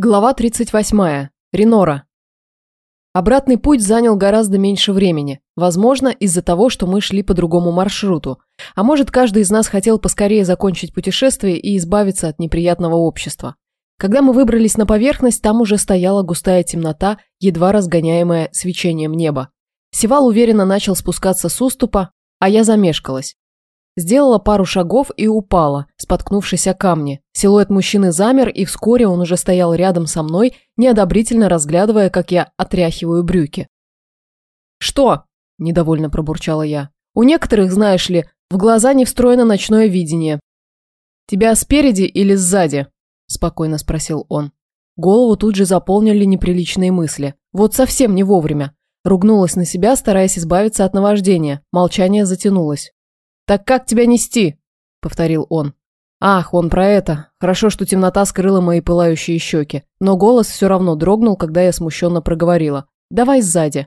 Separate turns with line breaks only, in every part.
Глава 38. Ренора. Обратный путь занял гораздо меньше времени. Возможно, из-за того, что мы шли по другому маршруту. А может, каждый из нас хотел поскорее закончить путешествие и избавиться от неприятного общества. Когда мы выбрались на поверхность, там уже стояла густая темнота, едва разгоняемая свечением неба. Севал уверенно начал спускаться с уступа, а я замешкалась. Сделала пару шагов и упала, споткнувшись о камни. Силуэт мужчины замер, и вскоре он уже стоял рядом со мной, неодобрительно разглядывая, как я отряхиваю брюки. «Что?» – недовольно пробурчала я. «У некоторых, знаешь ли, в глаза не встроено ночное видение». «Тебя спереди или сзади?» – спокойно спросил он. Голову тут же заполнили неприличные мысли. Вот совсем не вовремя. Ругнулась на себя, стараясь избавиться от наваждения. Молчание затянулось. «Так как тебя нести?» – повторил он. Ах, он про это. Хорошо, что темнота скрыла мои пылающие щеки. Но голос все равно дрогнул, когда я смущенно проговорила. «Давай сзади».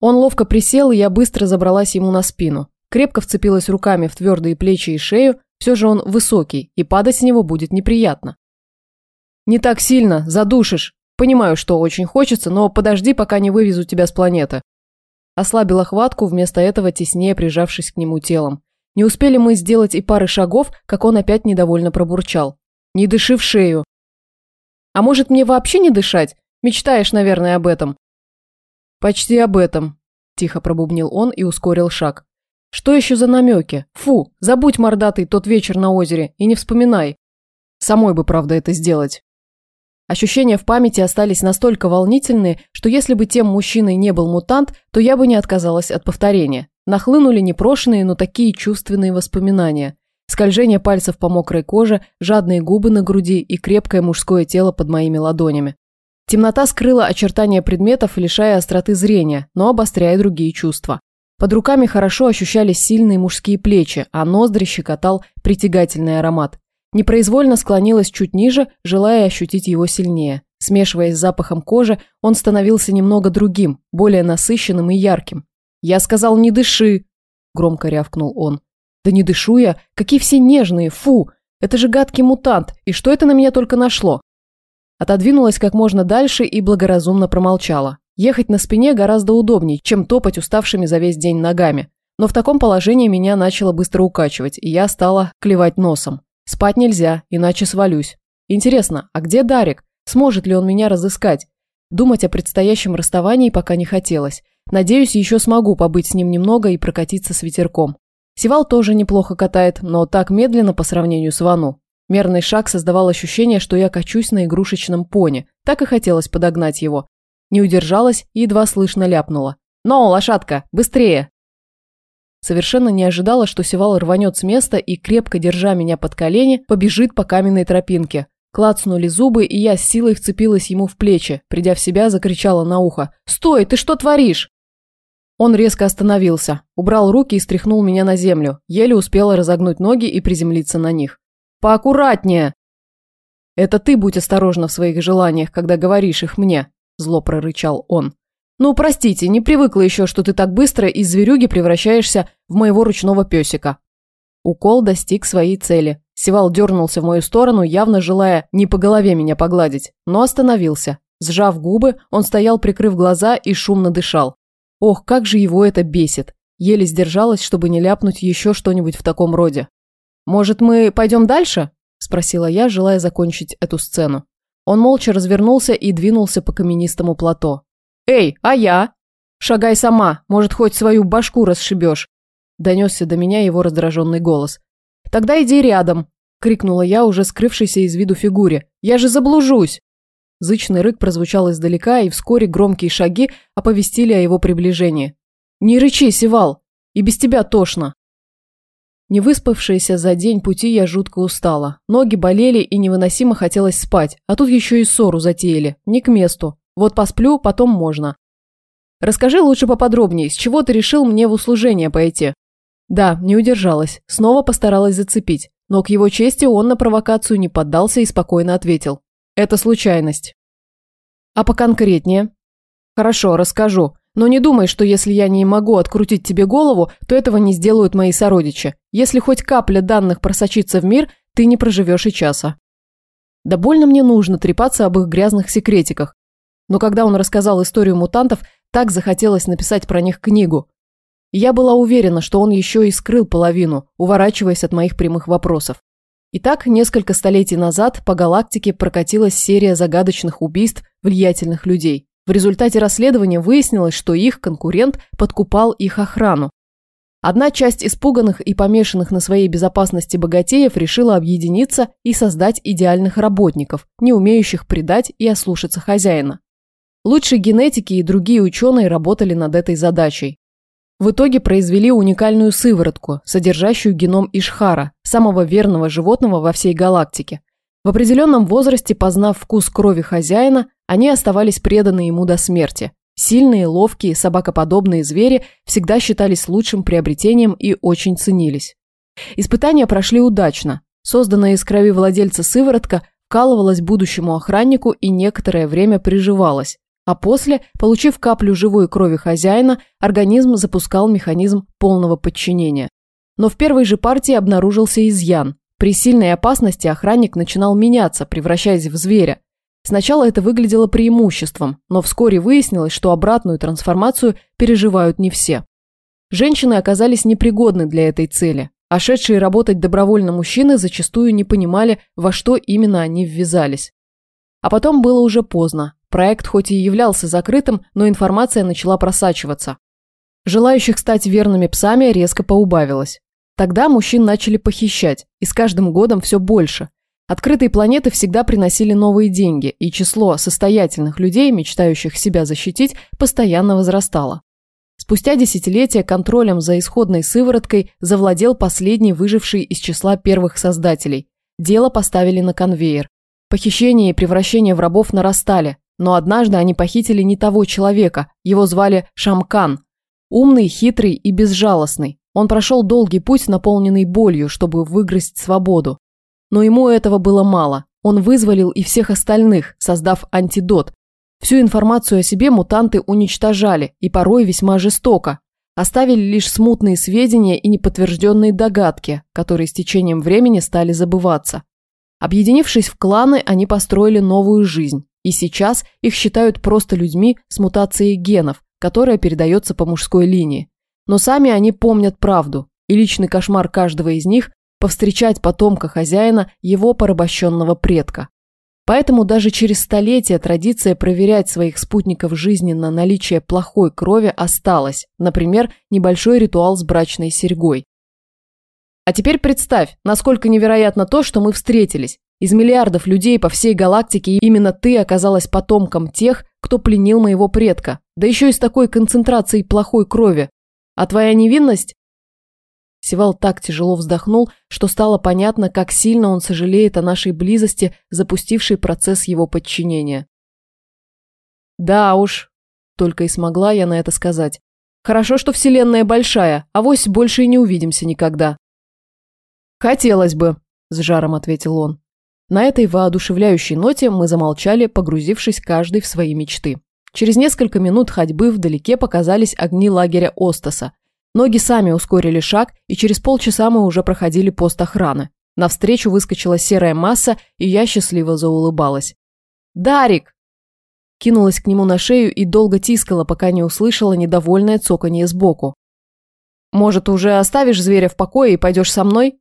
Он ловко присел, и я быстро забралась ему на спину. Крепко вцепилась руками в твердые плечи и шею, все же он высокий, и падать с него будет неприятно. «Не так сильно, задушишь. Понимаю, что очень хочется, но подожди, пока не вывезу тебя с планеты». Ослабила хватку, вместо этого теснее прижавшись к нему телом. Не успели мы сделать и пары шагов, как он опять недовольно пробурчал. «Не дыши в шею». «А может, мне вообще не дышать? Мечтаешь, наверное, об этом». «Почти об этом», – тихо пробубнил он и ускорил шаг. «Что еще за намеки? Фу, забудь, мордатый, тот вечер на озере и не вспоминай. Самой бы, правда, это сделать». Ощущения в памяти остались настолько волнительные, что если бы тем мужчиной не был мутант, то я бы не отказалась от повторения. Нахлынули непрошенные, но такие чувственные воспоминания. Скольжение пальцев по мокрой коже, жадные губы на груди и крепкое мужское тело под моими ладонями. Темнота скрыла очертания предметов, лишая остроты зрения, но обостряя другие чувства. Под руками хорошо ощущались сильные мужские плечи, а ноздри щекотал притягательный аромат. Непроизвольно склонилась чуть ниже, желая ощутить его сильнее. Смешиваясь с запахом кожи, он становился немного другим, более насыщенным и ярким. «Я сказал, не дыши!» – громко рявкнул он. «Да не дышу я! Какие все нежные! Фу! Это же гадкий мутант! И что это на меня только нашло?» Отодвинулась как можно дальше и благоразумно промолчала. Ехать на спине гораздо удобнее, чем топать уставшими за весь день ногами. Но в таком положении меня начало быстро укачивать, и я стала клевать носом. Спать нельзя, иначе свалюсь. Интересно, а где Дарик? Сможет ли он меня разыскать? Думать о предстоящем расставании пока не хотелось. Надеюсь, еще смогу побыть с ним немного и прокатиться с ветерком. Севал тоже неплохо катает, но так медленно по сравнению с Вану. Мерный шаг создавал ощущение, что я качусь на игрушечном пони. Так и хотелось подогнать его. Не удержалась и едва слышно ляпнула. «Но, лошадка, быстрее!» Совершенно не ожидала, что Севал рванет с места и, крепко держа меня под колени, побежит по каменной тропинке. Клацнули зубы, и я с силой вцепилась ему в плечи. Придя в себя, закричала на ухо. «Стой, ты что творишь?» Он резко остановился, убрал руки и стряхнул меня на землю. Еле успела разогнуть ноги и приземлиться на них. «Поаккуратнее!» «Это ты будь осторожна в своих желаниях, когда говоришь их мне», – зло прорычал он. «Ну, простите, не привыкла еще, что ты так быстро из зверюги превращаешься в моего ручного песика». Укол достиг своей цели. Севал дернулся в мою сторону, явно желая не по голове меня погладить, но остановился. Сжав губы, он стоял, прикрыв глаза и шумно дышал. Ох, как же его это бесит. Еле сдержалась, чтобы не ляпнуть еще что-нибудь в таком роде. «Может, мы пойдем дальше?» – спросила я, желая закончить эту сцену. Он молча развернулся и двинулся по каменистому плато. «Эй, а я?» «Шагай сама, может, хоть свою башку расшибешь», – донесся до меня его раздраженный голос. «Тогда иди рядом», – крикнула я, уже скрывшейся из виду фигуре. «Я же заблужусь!» Зычный рык прозвучал издалека, и вскоре громкие шаги оповестили о его приближении. «Не рычи, Севал! И без тебя тошно!» Не выспавшаяся за день пути я жутко устала. Ноги болели и невыносимо хотелось спать, а тут еще и ссору затеяли. Не к месту. Вот посплю, потом можно. Расскажи лучше поподробнее, с чего ты решил мне в услужение пойти? Да, не удержалась. Снова постаралась зацепить. Но к его чести он на провокацию не поддался и спокойно ответил. Это случайность. А поконкретнее? Хорошо, расскажу. Но не думай, что если я не могу открутить тебе голову, то этого не сделают мои сородичи. Если хоть капля данных просочится в мир, ты не проживешь и часа. Да больно мне нужно трепаться об их грязных секретиках. Но когда он рассказал историю мутантов, так захотелось написать про них книгу. Я была уверена, что он еще и скрыл половину, уворачиваясь от моих прямых вопросов. Итак, несколько столетий назад по галактике прокатилась серия загадочных убийств влиятельных людей. В результате расследования выяснилось, что их конкурент подкупал их охрану. Одна часть испуганных и помешанных на своей безопасности богатеев решила объединиться и создать идеальных работников, не умеющих предать и ослушаться хозяина. Лучшие генетики и другие ученые работали над этой задачей. В итоге произвели уникальную сыворотку, содержащую геном Ишхара, самого верного животного во всей галактике. В определенном возрасте, познав вкус крови хозяина, они оставались преданы ему до смерти. Сильные, ловкие, собакоподобные звери всегда считались лучшим приобретением и очень ценились. Испытания прошли удачно. Созданная из крови владельца сыворотка вкалывалась будущему охраннику и некоторое время приживалась, а после, получив каплю живой крови хозяина, организм запускал механизм полного подчинения. Но в первой же партии обнаружился изъян. При сильной опасности охранник начинал меняться, превращаясь в зверя. Сначала это выглядело преимуществом, но вскоре выяснилось, что обратную трансформацию переживают не все. Женщины оказались непригодны для этой цели, а шедшие работать добровольно мужчины зачастую не понимали, во что именно они ввязались. А потом было уже поздно. Проект хоть и являлся закрытым, но информация начала просачиваться. Желающих стать верными псами резко поубавилось. Тогда мужчин начали похищать, и с каждым годом все больше. Открытые планеты всегда приносили новые деньги, и число состоятельных людей, мечтающих себя защитить, постоянно возрастало. Спустя десятилетия контролем за исходной сывороткой завладел последний выживший из числа первых создателей. Дело поставили на конвейер. Похищение и превращение в рабов нарастали, но однажды они похитили не того человека, его звали Шамкан. Умный, хитрый и безжалостный. Он прошел долгий путь, наполненный болью, чтобы выиграть свободу. Но ему этого было мало. Он вызволил и всех остальных, создав антидот. Всю информацию о себе мутанты уничтожали, и порой весьма жестоко. Оставили лишь смутные сведения и неподтвержденные догадки, которые с течением времени стали забываться. Объединившись в кланы, они построили новую жизнь. И сейчас их считают просто людьми с мутацией генов, которая передается по мужской линии. Но сами они помнят правду, и личный кошмар каждого из них – повстречать потомка хозяина его порабощенного предка. Поэтому даже через столетия традиция проверять своих спутников жизни на наличие плохой крови осталась, например, небольшой ритуал с брачной серьгой. А теперь представь, насколько невероятно то, что мы встретились, из миллиардов людей по всей галактике именно ты оказалась потомком тех, кто пленил моего предка, да еще и с такой концентрацией плохой крови. А твоя невинность? Севал так тяжело вздохнул, что стало понятно, как сильно он сожалеет о нашей близости, запустившей процесс его подчинения. Да уж, только и смогла я на это сказать. Хорошо, что вселенная большая, а вось больше и не увидимся никогда. Хотелось бы, с жаром ответил он. На этой воодушевляющей ноте мы замолчали, погрузившись каждый в свои мечты. Через несколько минут ходьбы вдалеке показались огни лагеря Остаса. Ноги сами ускорили шаг, и через полчаса мы уже проходили пост охраны. Навстречу выскочила серая масса, и я счастливо заулыбалась. «Дарик!» Кинулась к нему на шею и долго тискала, пока не услышала недовольное цоканье сбоку. «Может, уже оставишь зверя в покое и пойдешь со мной?»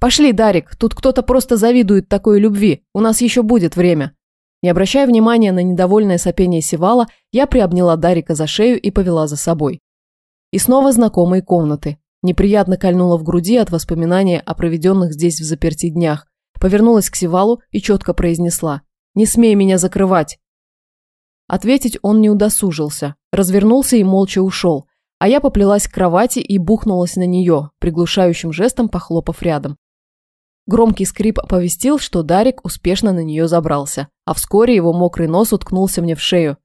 «Пошли, Дарик, тут кто-то просто завидует такой любви, у нас еще будет время». Не обращая внимания на недовольное сопение Севала, я приобняла Дарика за шею и повела за собой. И снова знакомые комнаты. Неприятно кольнула в груди от воспоминания о проведенных здесь в заперти днях. Повернулась к Севалу и четко произнесла «Не смей меня закрывать!». Ответить он не удосужился, развернулся и молча ушел, а я поплелась к кровати и бухнулась на нее, приглушающим жестом похлопав рядом. Громкий скрип оповестил, что Дарик успешно на нее забрался, а вскоре его мокрый нос уткнулся мне в шею.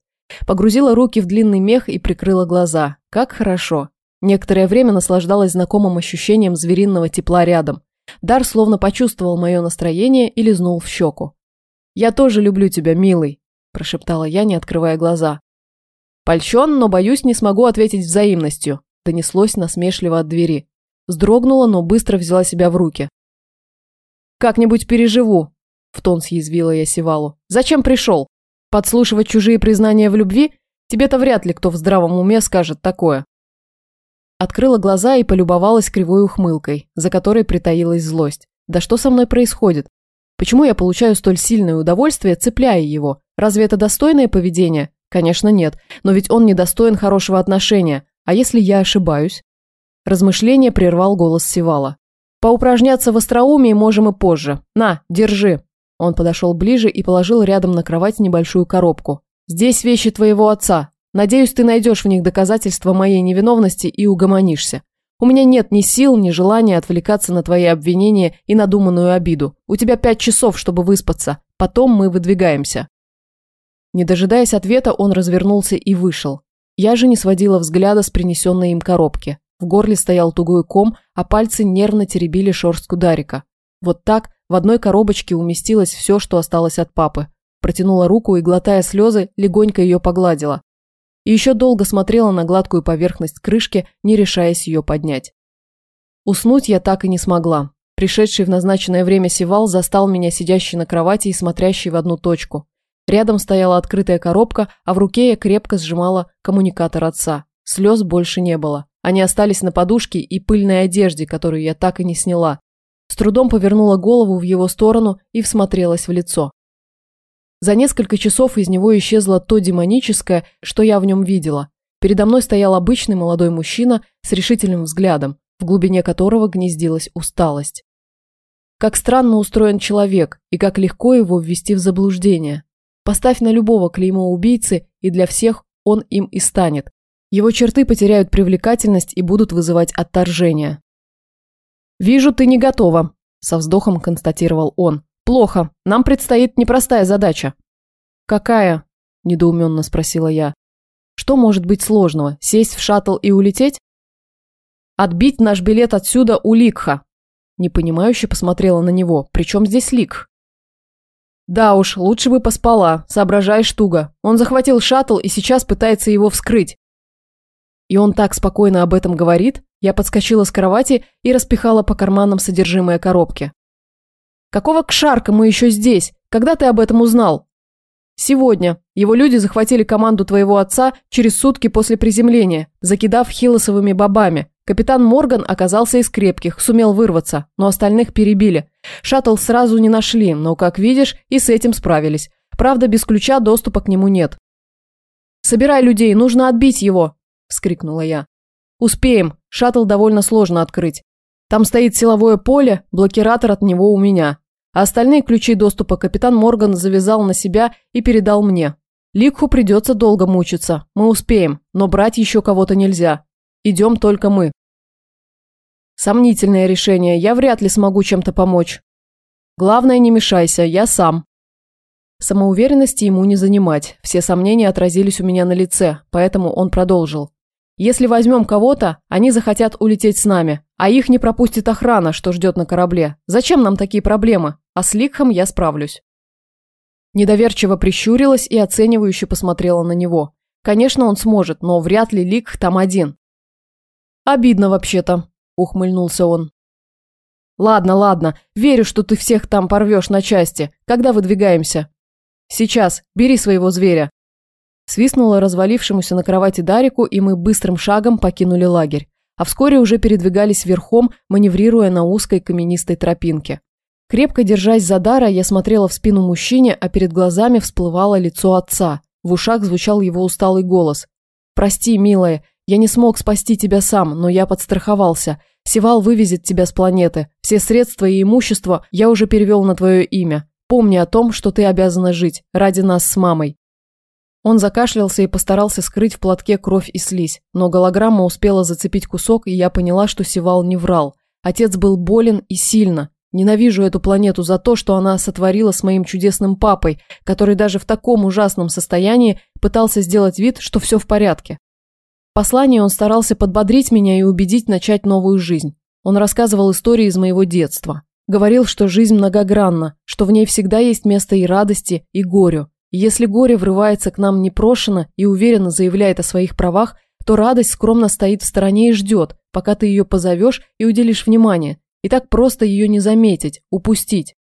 Погрузила руки в длинный мех и прикрыла глаза. Как хорошо. Некоторое время наслаждалась знакомым ощущением звериного тепла рядом. Дар словно почувствовал мое настроение и лизнул в щеку. «Я тоже люблю тебя, милый», – прошептала я, не открывая глаза. «Польщен, но, боюсь, не смогу ответить взаимностью», – донеслось насмешливо от двери. Сдрогнула, но быстро взяла себя в руки. Как-нибудь переживу. в тон съязвила я Севалу. «Зачем пришел? Подслушивать чужие признания в любви? Тебе-то вряд ли кто в здравом уме скажет такое». Открыла глаза и полюбовалась кривой ухмылкой, за которой притаилась злость. «Да что со мной происходит? Почему я получаю столь сильное удовольствие, цепляя его? Разве это достойное поведение? Конечно, нет. Но ведь он недостоин хорошего отношения. А если я ошибаюсь? Размышление прервал голос Севала. Поупражняться в остроумии можем и позже. На, держи. Он подошел ближе и положил рядом на кровать небольшую коробку. Здесь вещи твоего отца. Надеюсь, ты найдешь в них доказательства моей невиновности и угомонишься. У меня нет ни сил, ни желания отвлекаться на твои обвинения и надуманную обиду. У тебя пять часов, чтобы выспаться. Потом мы выдвигаемся». Не дожидаясь ответа, он развернулся и вышел. Я же не сводила взгляда с принесенной им коробки. В горле стоял тугой ком, а пальцы нервно теребили шорстку Дарика. Вот так в одной коробочке уместилось все, что осталось от папы. Протянула руку и, глотая слезы, легонько ее погладила и еще долго смотрела на гладкую поверхность крышки, не решаясь ее поднять. Уснуть я так и не смогла. Пришедший в назначенное время Севал застал меня сидящей на кровати и смотрящей в одну точку. Рядом стояла открытая коробка, а в руке я крепко сжимала коммуникатор отца. Слез больше не было. Они остались на подушке и пыльной одежде, которую я так и не сняла. С трудом повернула голову в его сторону и всмотрелась в лицо. За несколько часов из него исчезло то демоническое, что я в нем видела. Передо мной стоял обычный молодой мужчина с решительным взглядом, в глубине которого гнездилась усталость. Как странно устроен человек и как легко его ввести в заблуждение. Поставь на любого клеймо убийцы, и для всех он им и станет. Его черты потеряют привлекательность и будут вызывать отторжение. «Вижу, ты не готова», – со вздохом констатировал он. Плохо. Нам предстоит непростая задача. Какая? Недоуменно спросила я. Что может быть сложного? Сесть в шаттл и улететь? Отбить наш билет отсюда у Ликха. Непонимающе посмотрела на него. Причем здесь Ликх? Да уж, лучше бы поспала, соображаешь туго. Он захватил шаттл и сейчас пытается его вскрыть. И он так спокойно об этом говорит? Я подскочила с кровати и распихала по карманам содержимое коробки. Какого кшарка мы еще здесь? Когда ты об этом узнал? Сегодня. Его люди захватили команду твоего отца через сутки после приземления, закидав хилосовыми бобами. Капитан Морган оказался из крепких, сумел вырваться, но остальных перебили. Шаттл сразу не нашли, но, как видишь, и с этим справились. Правда, без ключа доступа к нему нет. «Собирай людей, нужно отбить его!» – вскрикнула я. «Успеем. Шаттл довольно сложно открыть. Там стоит силовое поле, блокиратор от него у меня. А остальные ключи доступа капитан Морган завязал на себя и передал мне. Ликху придется долго мучиться. Мы успеем, но брать еще кого-то нельзя. Идем только мы. Сомнительное решение, я вряд ли смогу чем-то помочь. Главное, не мешайся, я сам. Самоуверенности ему не занимать, все сомнения отразились у меня на лице, поэтому он продолжил. Если возьмем кого-то, они захотят улететь с нами, а их не пропустит охрана, что ждет на корабле. Зачем нам такие проблемы? А с Ликхом я справлюсь. Недоверчиво прищурилась и оценивающе посмотрела на него. Конечно, он сможет, но вряд ли Ликх там один. Обидно вообще-то, ухмыльнулся он. Ладно, ладно, верю, что ты всех там порвешь на части. Когда выдвигаемся? Сейчас, бери своего зверя. Свистнула развалившемуся на кровати Дарику, и мы быстрым шагом покинули лагерь. А вскоре уже передвигались верхом, маневрируя на узкой каменистой тропинке. Крепко держась за Дара, я смотрела в спину мужчине, а перед глазами всплывало лицо отца. В ушах звучал его усталый голос. «Прости, милая, я не смог спасти тебя сам, но я подстраховался. Севал вывезет тебя с планеты. Все средства и имущество я уже перевел на твое имя. Помни о том, что ты обязана жить. Ради нас с мамой. Он закашлялся и постарался скрыть в платке кровь и слизь, но голограмма успела зацепить кусок, и я поняла, что Севал не врал. Отец был болен и сильно. Ненавижу эту планету за то, что она сотворила с моим чудесным папой, который даже в таком ужасном состоянии пытался сделать вид, что все в порядке. В послании он старался подбодрить меня и убедить начать новую жизнь. Он рассказывал истории из моего детства. Говорил, что жизнь многогранна, что в ней всегда есть место и радости, и горю, если горе врывается к нам непрошено и уверенно заявляет о своих правах, то радость скромно стоит в стороне и ждет, пока ты ее позовешь и уделишь внимание. И так просто ее не заметить, упустить.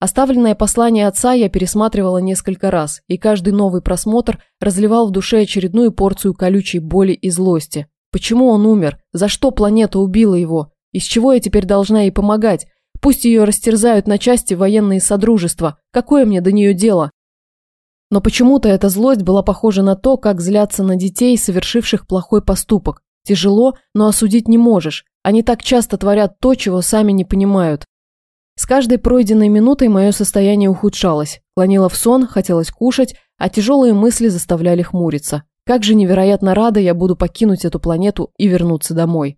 Оставленное послание отца я пересматривала несколько раз, и каждый новый просмотр разливал в душе очередную порцию колючей боли и злости. Почему он умер? За что планета убила его? Из чего я теперь должна ей помогать? Пусть ее растерзают на части военные содружества. Какое мне до нее дело? Но почему-то эта злость была похожа на то, как злятся на детей, совершивших плохой поступок. Тяжело, но осудить не можешь. Они так часто творят то, чего сами не понимают. С каждой пройденной минутой мое состояние ухудшалось. Клонило в сон, хотелось кушать, а тяжелые мысли заставляли хмуриться. Как же невероятно рада я буду покинуть эту планету и вернуться домой.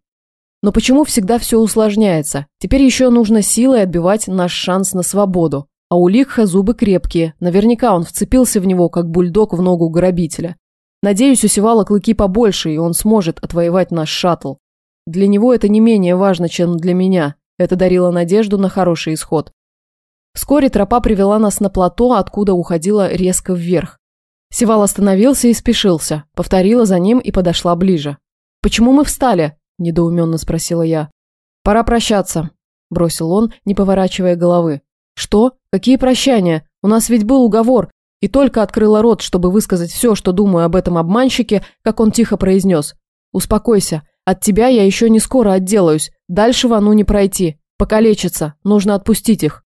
Но почему всегда все усложняется? Теперь еще нужно силой отбивать наш шанс на свободу. А у Ликха зубы крепкие. Наверняка он вцепился в него, как бульдог в ногу грабителя. Надеюсь, у Севала клыки побольше, и он сможет отвоевать наш шаттл. Для него это не менее важно, чем для меня. Это дарило надежду на хороший исход. Вскоре тропа привела нас на плато, откуда уходила резко вверх. Севал остановился и спешился, повторила за ним и подошла ближе. «Почему мы встали?» – недоуменно спросила я. «Пора прощаться», – бросил он, не поворачивая головы. «Что? Какие прощания? У нас ведь был уговор». И только открыла рот, чтобы высказать все, что думаю об этом обманщике, как он тихо произнес. «Успокойся. От тебя я еще не скоро отделаюсь. Дальше вану не пройти. Покалечиться. Нужно отпустить их.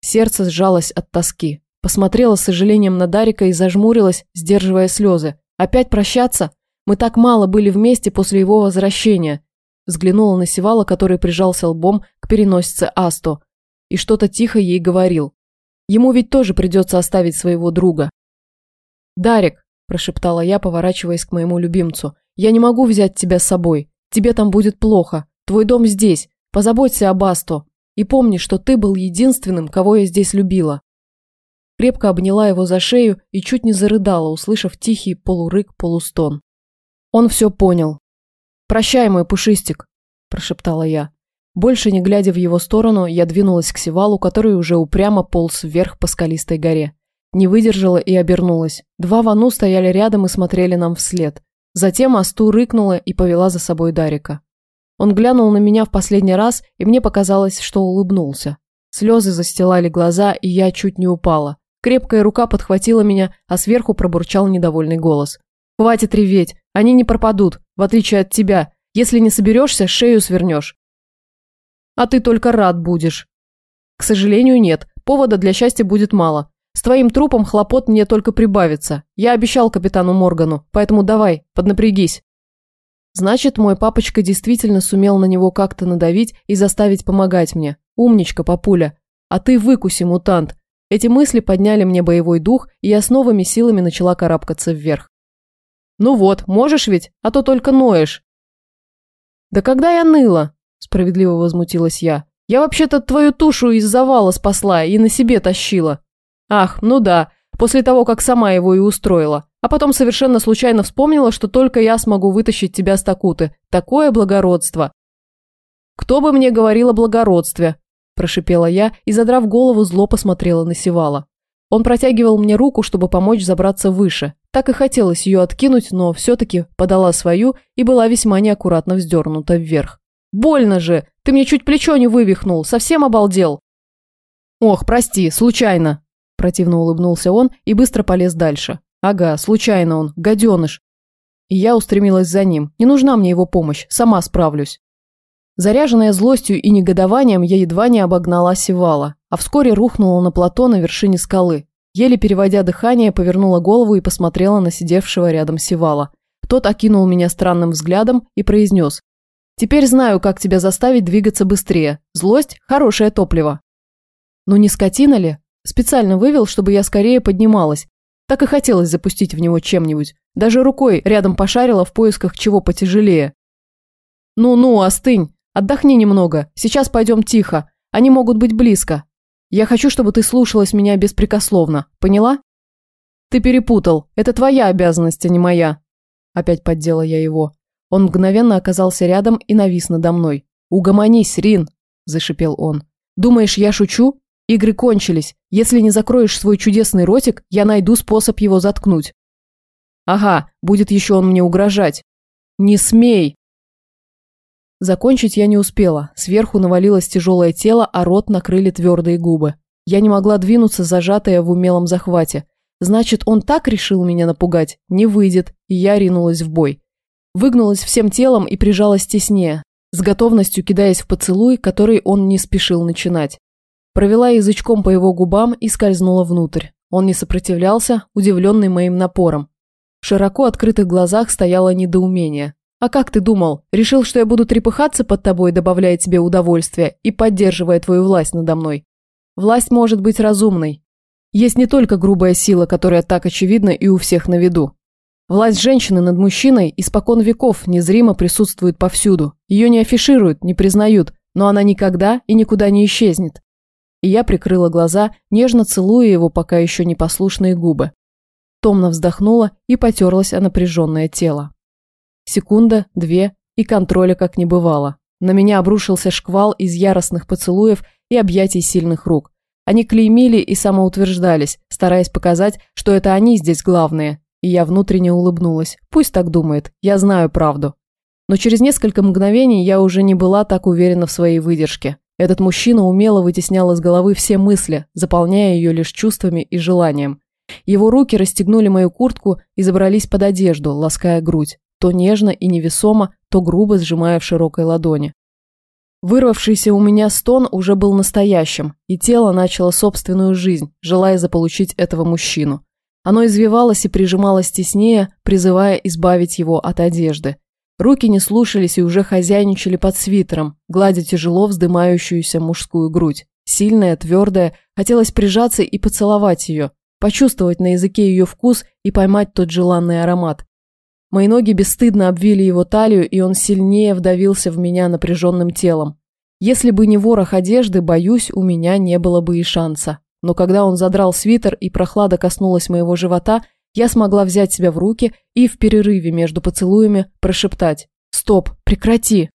Сердце сжалось от тоски. Посмотрела с сожалением на Дарика и зажмурилась, сдерживая слезы. Опять прощаться? Мы так мало были вместе после его возвращения. Взглянула на Севала, который прижался лбом к переносице Асто. И что-то тихо ей говорил. Ему ведь тоже придется оставить своего друга. «Дарик», – прошептала я, поворачиваясь к моему любимцу, я не могу взять тебя с собой. Тебе там будет плохо. Твой дом здесь. Позаботься об Асто. И помни, что ты был единственным, кого я здесь любила». Крепко обняла его за шею и чуть не зарыдала, услышав тихий полурык-полустон. Он все понял. «Прощай, мой пушистик», – прошептала я. Больше не глядя в его сторону, я двинулась к Севалу, который уже упрямо полз вверх по скалистой горе. Не выдержала и обернулась. Два вану стояли рядом и смотрели нам вслед. Затем Асту рыкнула и повела за собой Дарика. Он глянул на меня в последний раз, и мне показалось, что улыбнулся. Слезы застилали глаза, и я чуть не упала. Крепкая рука подхватила меня, а сверху пробурчал недовольный голос. «Хватит реветь, они не пропадут, в отличие от тебя. Если не соберешься, шею свернешь». «А ты только рад будешь». «К сожалению, нет. Повода для счастья будет мало. С твоим трупом хлопот мне только прибавится. Я обещал капитану Моргану, поэтому давай, поднапрягись. Значит, мой папочка действительно сумел на него как-то надавить и заставить помогать мне. Умничка, папуля. А ты выкуси, мутант. Эти мысли подняли мне боевой дух, и я с новыми силами начала карабкаться вверх. Ну вот, можешь ведь, а то только ноешь. Да когда я ныла? Справедливо возмутилась я. Я вообще-то твою тушу из завала спасла и на себе тащила. Ах, ну да, после того, как сама его и устроила. А потом совершенно случайно вспомнила, что только я смогу вытащить тебя с Такуты. Такое благородство. Кто бы мне говорил о благородстве? Прошипела я и, задрав голову, зло посмотрела на Севала. Он протягивал мне руку, чтобы помочь забраться выше. Так и хотелось ее откинуть, но все-таки подала свою и была весьма неаккуратно вздернута вверх. «Больно же! Ты мне чуть плечо не вывихнул, совсем обалдел!» «Ох, прости, случайно!» Противно улыбнулся он и быстро полез дальше. Ага, случайно он, гаденыш. И я устремилась за ним. Не нужна мне его помощь, сама справлюсь. Заряженная злостью и негодованием, я едва не обогнала Севала, а вскоре рухнула на плато на вершине скалы. Еле переводя дыхание, повернула голову и посмотрела на сидевшего рядом Севала. Тот окинул меня странным взглядом и произнес. «Теперь знаю, как тебя заставить двигаться быстрее. Злость – хорошее топливо». «Ну не скотина ли? Специально вывел, чтобы я скорее поднималась. Так и хотелось запустить в него чем-нибудь. Даже рукой рядом пошарила в поисках чего потяжелее. «Ну-ну, остынь. Отдохни немного. Сейчас пойдем тихо. Они могут быть близко. Я хочу, чтобы ты слушалась меня беспрекословно. Поняла?» «Ты перепутал. Это твоя обязанность, а не моя». Опять поддела я его. Он мгновенно оказался рядом и навис надо мной. «Угомонись, Рин!» – зашипел он. «Думаешь, я шучу? Игры кончились. Если не закроешь свой чудесный ротик, я найду способ его заткнуть. Ага, будет еще он мне угрожать. Не смей! Закончить я не успела. Сверху навалилось тяжелое тело, а рот накрыли твердые губы. Я не могла двинуться, зажатая в умелом захвате. Значит, он так решил меня напугать? Не выйдет, и я ринулась в бой. Выгнулась всем телом и прижалась теснее, с готовностью кидаясь в поцелуй, который он не спешил начинать. Провела язычком по его губам и скользнула внутрь. Он не сопротивлялся, удивленный моим напором. В широко открытых глазах стояло недоумение. «А как ты думал? Решил, что я буду трепыхаться под тобой, добавляя тебе удовольствие и поддерживая твою власть надо мной? Власть может быть разумной. Есть не только грубая сила, которая так очевидна и у всех на виду. Власть женщины над мужчиной испокон веков незримо присутствует повсюду. Ее не афишируют, не признают, но она никогда и никуда не исчезнет. И я прикрыла глаза, нежно целуя его пока еще непослушные губы. Томно вздохнула и потерлась о напряженное тело. Секунда, две, и контроля как не бывало. На меня обрушился шквал из яростных поцелуев и объятий сильных рук. Они клеймили и самоутверждались, стараясь показать, что это они здесь главные, и я внутренне улыбнулась. Пусть так думает, я знаю правду. Но через несколько мгновений я уже не была так уверена в своей выдержке. Этот мужчина умело вытеснял из головы все мысли, заполняя ее лишь чувствами и желанием. Его руки расстегнули мою куртку и забрались под одежду, лаская грудь, то нежно и невесомо, то грубо сжимая в широкой ладони. Вырвавшийся у меня стон уже был настоящим, и тело начало собственную жизнь, желая заполучить этого мужчину. Оно извивалось и прижималось теснее, призывая избавить его от одежды. Руки не слушались и уже хозяйничали под свитером, гладя тяжело вздымающуюся мужскую грудь. Сильная, твердая, хотелось прижаться и поцеловать ее, почувствовать на языке ее вкус и поймать тот желанный аромат. Мои ноги бесстыдно обвили его талию, и он сильнее вдавился в меня напряженным телом. Если бы не ворох одежды, боюсь, у меня не было бы и шанса но когда он задрал свитер и прохлада коснулась моего живота, я смогла взять себя в руки и в перерыве между поцелуями прошептать «Стоп, прекрати!».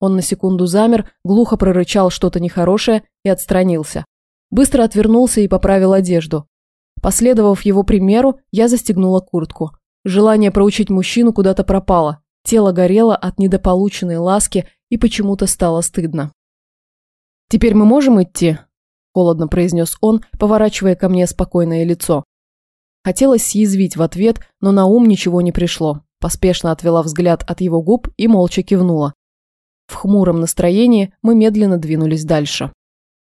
Он на секунду замер, глухо прорычал что-то нехорошее и отстранился. Быстро отвернулся и поправил одежду. Последовав его примеру, я застегнула куртку. Желание проучить мужчину куда-то пропало. Тело горело от недополученной ласки и почему-то стало стыдно. «Теперь мы можем идти?» холодно произнес он, поворачивая ко мне спокойное лицо. Хотелось съязвить в ответ, но на ум ничего не пришло. Поспешно отвела взгляд от его губ и молча кивнула. В хмуром настроении мы медленно двинулись дальше.